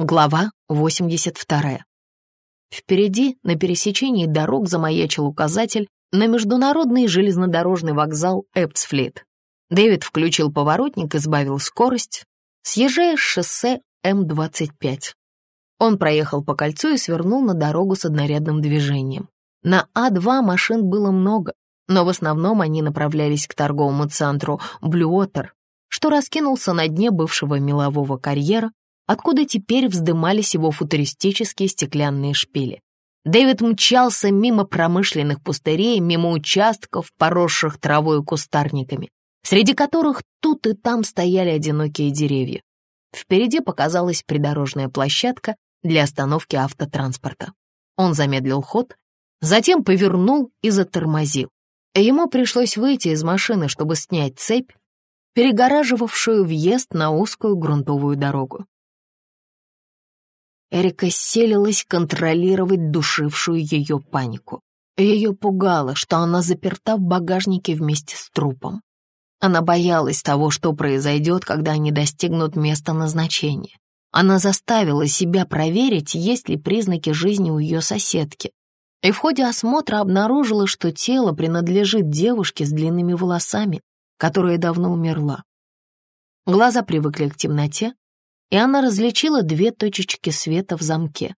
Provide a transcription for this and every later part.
Глава 82. Впереди, на пересечении дорог, замаячил указатель на международный железнодорожный вокзал Эпсфлит. Дэвид включил поворотник и сбавил скорость, съезжая с шоссе М-25. Он проехал по кольцу и свернул на дорогу с однорядным движением. На А2 машин было много, но в основном они направлялись к торговому центру Блюотер, что раскинулся на дне бывшего мелового карьера, откуда теперь вздымались его футуристические стеклянные шпили. Дэвид мчался мимо промышленных пустырей, мимо участков, поросших травой и кустарниками, среди которых тут и там стояли одинокие деревья. Впереди показалась придорожная площадка для остановки автотранспорта. Он замедлил ход, затем повернул и затормозил. Ему пришлось выйти из машины, чтобы снять цепь, перегораживавшую въезд на узкую грунтовую дорогу. Эрика селилась контролировать душившую ее панику. Ее пугало, что она заперта в багажнике вместе с трупом. Она боялась того, что произойдет, когда они достигнут места назначения. Она заставила себя проверить, есть ли признаки жизни у ее соседки. И в ходе осмотра обнаружила, что тело принадлежит девушке с длинными волосами, которая давно умерла. Глаза привыкли к темноте, и она различила две точечки света в замке.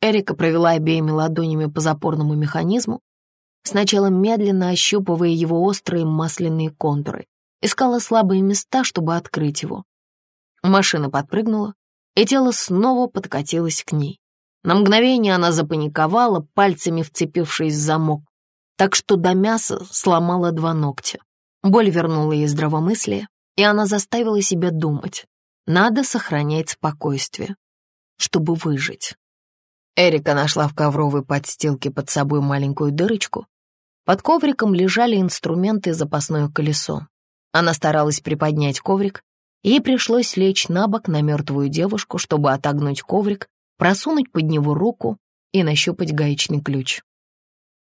Эрика провела обеими ладонями по запорному механизму, сначала медленно ощупывая его острые масляные контуры, искала слабые места, чтобы открыть его. Машина подпрыгнула, и тело снова подкатилось к ней. На мгновение она запаниковала, пальцами вцепившись в замок, так что до мяса сломала два ногтя. Боль вернула ей здравомыслие, и она заставила себя думать. Надо сохранять спокойствие, чтобы выжить. Эрика нашла в ковровой подстилке под собой маленькую дырочку. Под ковриком лежали инструменты и запасное колесо. Она старалась приподнять коврик, ей пришлось лечь на бок на мертвую девушку, чтобы отогнуть коврик, просунуть под него руку и нащупать гаечный ключ.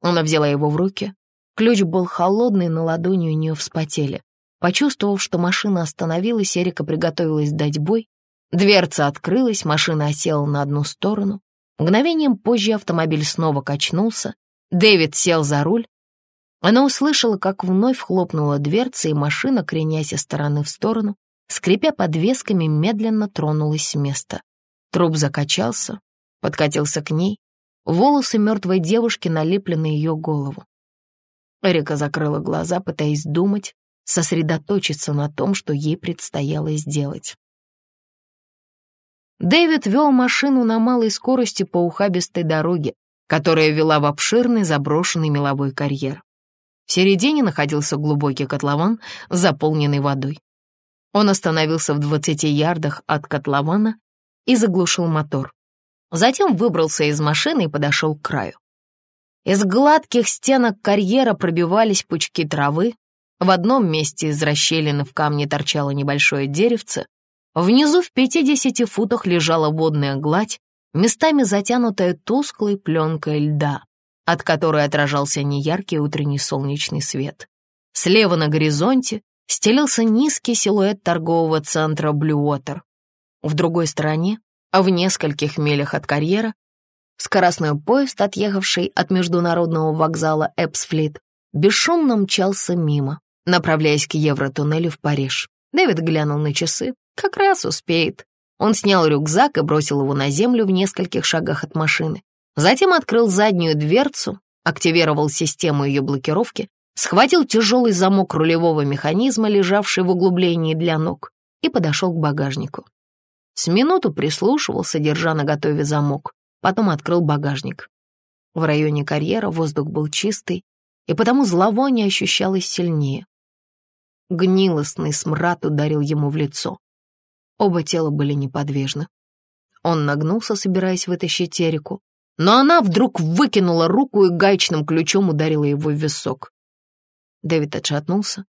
Она взяла его в руки. Ключ был холодный, на ладони у нее вспотели. Почувствовав, что машина остановилась, Эрика приготовилась дать бой. Дверца открылась, машина осела на одну сторону. Мгновением позже автомобиль снова качнулся. Дэвид сел за руль. Она услышала, как вновь хлопнула дверца, и машина, кренясь из стороны в сторону, скрипя подвесками, медленно тронулась с места. Труп закачался, подкатился к ней. Волосы мертвой девушки налипли на ее голову. Эрика закрыла глаза, пытаясь думать, сосредоточиться на том, что ей предстояло сделать. Дэвид вел машину на малой скорости по ухабистой дороге, которая вела в обширный заброшенный меловой карьер. В середине находился глубокий котлован, заполненный водой. Он остановился в 20 ярдах от котлована и заглушил мотор. Затем выбрался из машины и подошел к краю. Из гладких стенок карьера пробивались пучки травы, в одном месте из расщелины в камне торчало небольшое деревце. Внизу в 50 футах лежала водная гладь, местами затянутая тусклой пленкой льда, от которой отражался неяркий утренний солнечный свет. Слева на горизонте стелился низкий силуэт торгового центра Блюотер. В другой стороне, а в нескольких милях от карьера, скоростной поезд, отъехавший от международного вокзала Эпсфлит, бесшумно мчался мимо направляясь к Евротуннелю в Париж. Дэвид глянул на часы. Как раз успеет. Он снял рюкзак и бросил его на землю в нескольких шагах от машины. Затем открыл заднюю дверцу, активировал систему ее блокировки, схватил тяжелый замок рулевого механизма, лежавший в углублении для ног, и подошел к багажнику. С минуту прислушивался, держа на готове замок, потом открыл багажник. В районе карьера воздух был чистый, и потому зловоние ощущалось сильнее. Гнилостный смрад ударил ему в лицо. Оба тела были неподвижны. Он нагнулся, собираясь вытащить Эрику, но она вдруг выкинула руку и гаечным ключом ударила его в висок. Дэвид отшатнулся.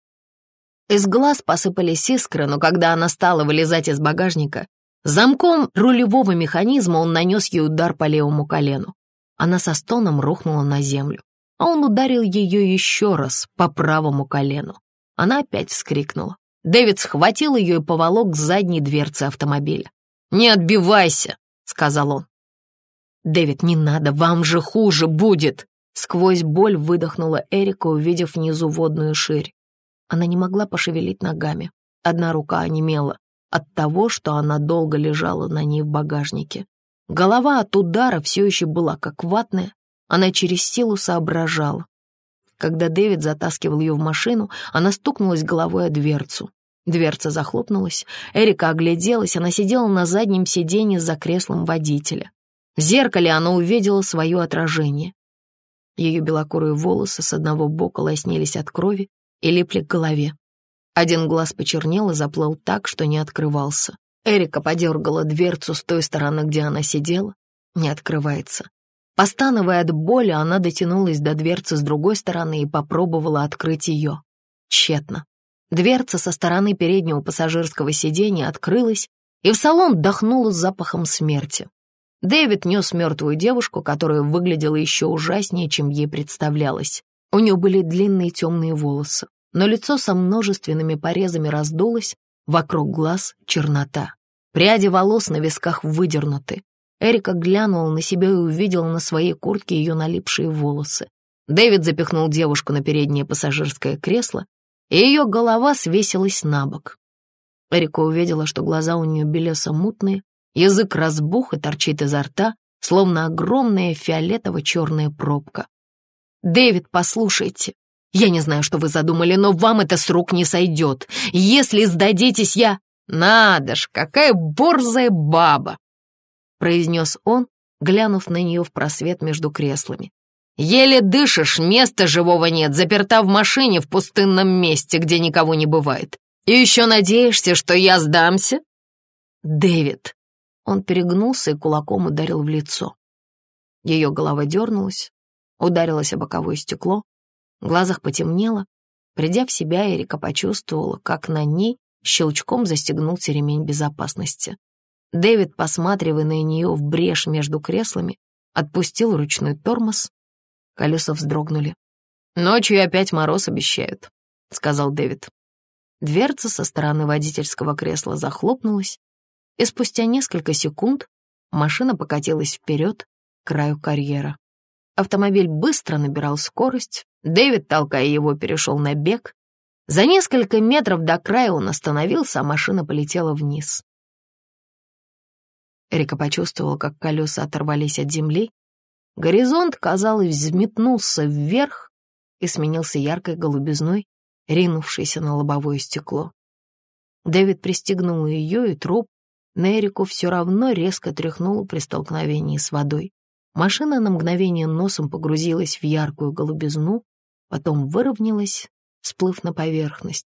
Из глаз посыпались искры, но когда она стала вылезать из багажника, замком рулевого механизма он нанес ей удар по левому колену. Она со стоном рухнула на землю, а он ударил ее еще раз по правому колену. Она опять вскрикнула. Дэвид схватил ее и поволок к задней дверце автомобиля. «Не отбивайся», — сказал он. «Дэвид, не надо, вам же хуже будет!» Сквозь боль выдохнула Эрика, увидев внизу водную ширь. Она не могла пошевелить ногами. Одна рука онемела от того, что она долго лежала на ней в багажнике. Голова от удара все еще была как ватная, она через силу соображала. Когда Дэвид затаскивал ее в машину, она стукнулась головой о дверцу. Дверца захлопнулась, Эрика огляделась, она сидела на заднем сиденье за креслом водителя. В зеркале она увидела свое отражение. Ее белокурые волосы с одного бока лоснились от крови и липли к голове. Один глаз почернел и заплыл так, что не открывался. Эрика подергала дверцу с той стороны, где она сидела. Не открывается. Постановая от боли, она дотянулась до дверцы с другой стороны и попробовала открыть ее. Тщетно. Дверца со стороны переднего пассажирского сиденья открылась, и в салон дохнуло запахом смерти. Дэвид нес мертвую девушку, которая выглядела еще ужаснее, чем ей представлялось. У нее были длинные темные волосы, но лицо со множественными порезами раздулось, вокруг глаз чернота. Пряди волос на висках выдернуты. Эрика глянула на себя и увидела на своей куртке ее налипшие волосы. Дэвид запихнул девушку на переднее пассажирское кресло, и ее голова свесилась на бок. Эрика увидела, что глаза у нее белесо-мутные, Язык разбух и торчит изо рта, словно огромная фиолетово-черная пробка. «Дэвид, послушайте, я не знаю, что вы задумали, но вам это с рук не сойдет. Если сдадитесь, я...» «Надо ж, какая борзая баба!» Произнес он, глянув на нее в просвет между креслами. «Еле дышишь, места живого нет, заперта в машине в пустынном месте, где никого не бывает. И еще надеешься, что я сдамся?» «Дэвид», он перегнулся и кулаком ударил в лицо. Ее голова дернулась, ударилась о боковое стекло, в глазах потемнело. Придя в себя, Эрика почувствовала, как на ней щелчком застегнулся ремень безопасности. Дэвид, посматривая на нее в брешь между креслами, отпустил ручной тормоз. Колеса вздрогнули. «Ночью опять мороз обещают», — сказал Дэвид. Дверца со стороны водительского кресла захлопнулась, и спустя несколько секунд машина покатилась вперед к краю карьера. Автомобиль быстро набирал скорость, Дэвид, толкая его, перешел на бег. За несколько метров до края он остановился, а машина полетела вниз. Эрика почувствовала, как колеса оторвались от земли. Горизонт, казалось, взметнулся вверх и сменился яркой голубизной, ринувшейся на лобовое стекло. Дэвид пристегнул ее и труп, на Эрику все равно резко тряхнуло при столкновении с водой. Машина на мгновение носом погрузилась в яркую голубизну, потом выровнялась, сплыв на поверхность,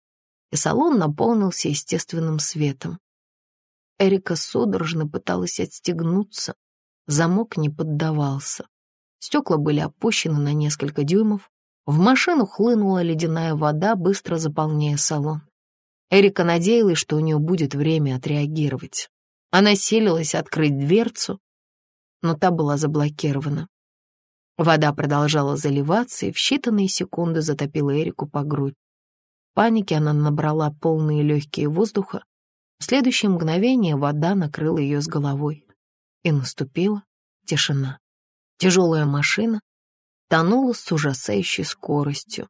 и салон наполнился естественным светом. Эрика судорожно пыталась отстегнуться, замок не поддавался. Стекла были опущены на несколько дюймов, в машину хлынула ледяная вода, быстро заполняя салон. Эрика надеялась, что у нее будет время отреагировать. Она силилась открыть дверцу, но та была заблокирована. Вода продолжала заливаться и в считанные секунды затопила Эрику по грудь. В панике она набрала полные легкие воздуха. В следующее мгновение вода накрыла ее с головой. И наступила тишина. Тяжелая машина тонула с ужасающей скоростью,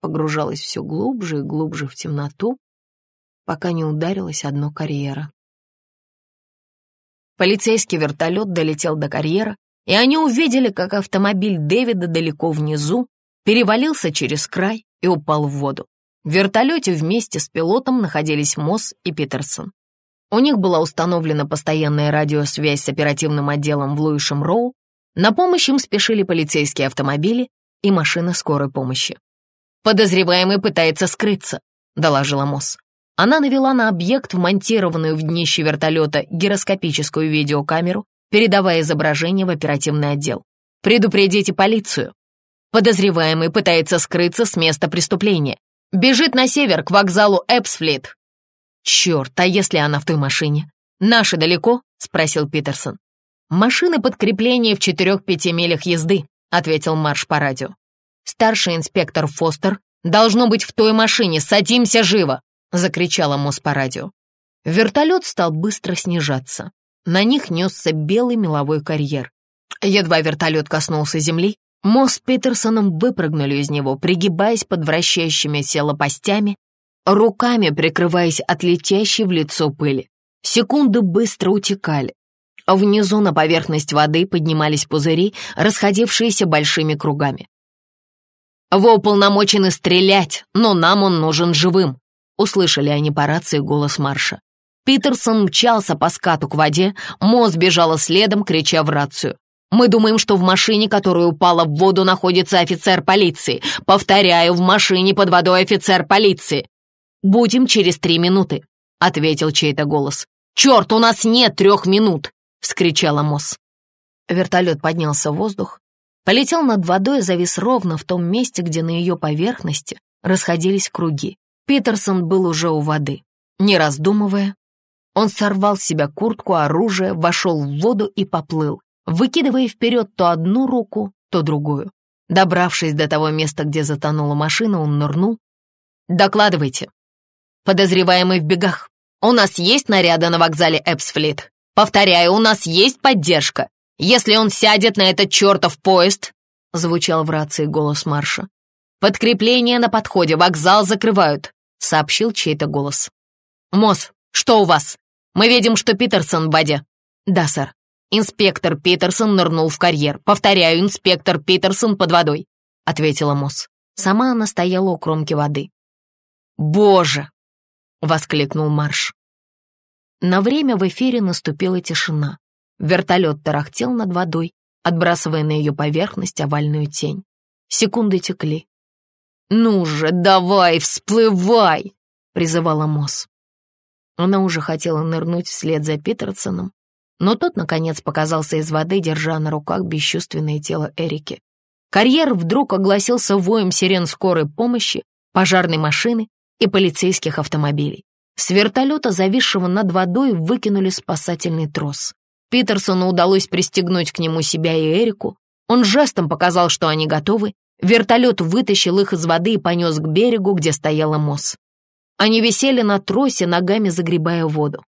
погружалась все глубже и глубже в темноту, пока не ударилась одно карьера. Полицейский вертолет долетел до карьера, и они увидели, как автомобиль Дэвида далеко внизу перевалился через край и упал в воду. В вертолете вместе с пилотом находились Мосс и Питерсон. У них была установлена постоянная радиосвязь с оперативным отделом в Луишем Роу. На помощь им спешили полицейские автомобили и машина скорой помощи. «Подозреваемый пытается скрыться», — доложила Мосс. Она навела на объект, вмонтированную в днище вертолета, гироскопическую видеокамеру, передавая изображение в оперативный отдел. «Предупредите полицию. Подозреваемый пытается скрыться с места преступления. Бежит на север, к вокзалу Эпсфлит». «Черт, а если она в той машине?» «Наши далеко?» — спросил Питерсон. «Машины подкрепления в четырех-пяти милях езды», — ответил Марш по радио. «Старший инспектор Фостер должно быть в той машине. Садимся живо!» — закричала Мосс по радио. Вертолет стал быстро снижаться. На них несся белый меловой карьер. Едва вертолет коснулся земли, Мо с Питерсоном выпрыгнули из него, пригибаясь под вращающимися лопастями, руками прикрываясь от летящей в лицо пыли. Секунды быстро утекали. Внизу на поверхность воды поднимались пузыри, расходившиеся большими кругами. «Вы уполномочены стрелять, но нам он нужен живым», услышали они по рации голос Марша. Питерсон мчался по скату к воде, Мо сбежала следом, крича в рацию. Мы думаем, что в машине, которая упала в воду, находится офицер полиции. Повторяю, в машине под водой офицер полиции. Будем через три минуты», — ответил чей-то голос. «Черт, у нас нет трех минут!» — вскричала Мосс. Вертолет поднялся в воздух, полетел над водой и завис ровно в том месте, где на ее поверхности расходились круги. Питерсон был уже у воды. Не раздумывая, он сорвал с себя куртку, оружие, вошел в воду и поплыл выкидывая вперед то одну руку, то другую. Добравшись до того места, где затонула машина, он нырнул. «Докладывайте. Подозреваемый в бегах. У нас есть наряды на вокзале Эпсфлит. Повторяю, у нас есть поддержка. Если он сядет на этот чертов поезд...» Звучал в рации голос Марша. «Подкрепление на подходе, вокзал закрывают», — сообщил чей-то голос. «Мосс, что у вас? Мы видим, что Питерсон в воде». «Да, сэр». «Инспектор Питерсон нырнул в карьер. Повторяю, инспектор Питерсон под водой», — ответила Мосс. Сама она стояла у кромки воды. «Боже!» — воскликнул Марш. На время в эфире наступила тишина. Вертолет тарахтел над водой, отбрасывая на ее поверхность овальную тень. Секунды текли. «Ну же, давай, всплывай!» — призывала Мосс. Она уже хотела нырнуть вслед за Питерсоном, но тот, наконец, показался из воды, держа на руках бесчувственное тело Эрики. Карьер вдруг огласился воем сирен скорой помощи, пожарной машины и полицейских автомобилей. С вертолета, зависшего над водой, выкинули спасательный трос. Питерсону удалось пристегнуть к нему себя и Эрику. Он жестом показал, что они готовы. Вертолет вытащил их из воды и понес к берегу, где стояла Мосс. Они висели на тросе, ногами загребая воду.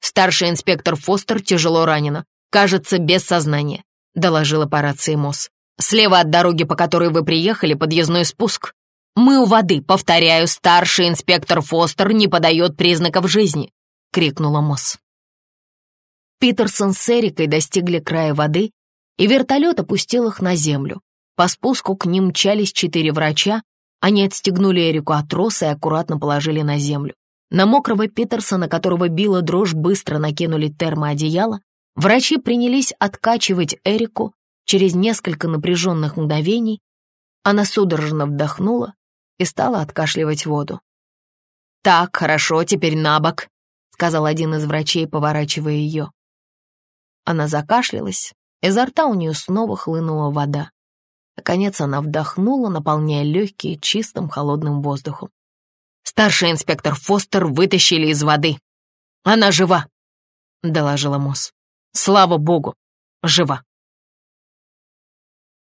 Старший инспектор Фостер тяжело ранена. Кажется, без сознания», — доложила по рации Мосс. «Слева от дороги, по которой вы приехали, подъездной спуск. Мы у воды, повторяю, старший инспектор Фостер не подает признаков жизни», — крикнула Мосс. Питерсон с Эрикой достигли края воды, и вертолет опустил их на землю. По спуску к ним мчались четыре врача, они отстегнули Эрику от троса и аккуратно положили на землю. На мокрого Питерсона, которого била дрожь, быстро накинули термоодеяло. Врачи принялись откачивать Эрику. Через несколько напряженных мгновений она судорожно вдохнула и стала откашливать воду. «Так, хорошо, теперь на бок», — сказал один из врачей, поворачивая ее. Она закашлялась, изо рта у нее снова хлынула вода. Наконец она вдохнула, наполняя легкие чистым холодным воздухом. Старший инспектор Фостер вытащили из воды. Она жива, доложила Мосс. Слава богу, жива.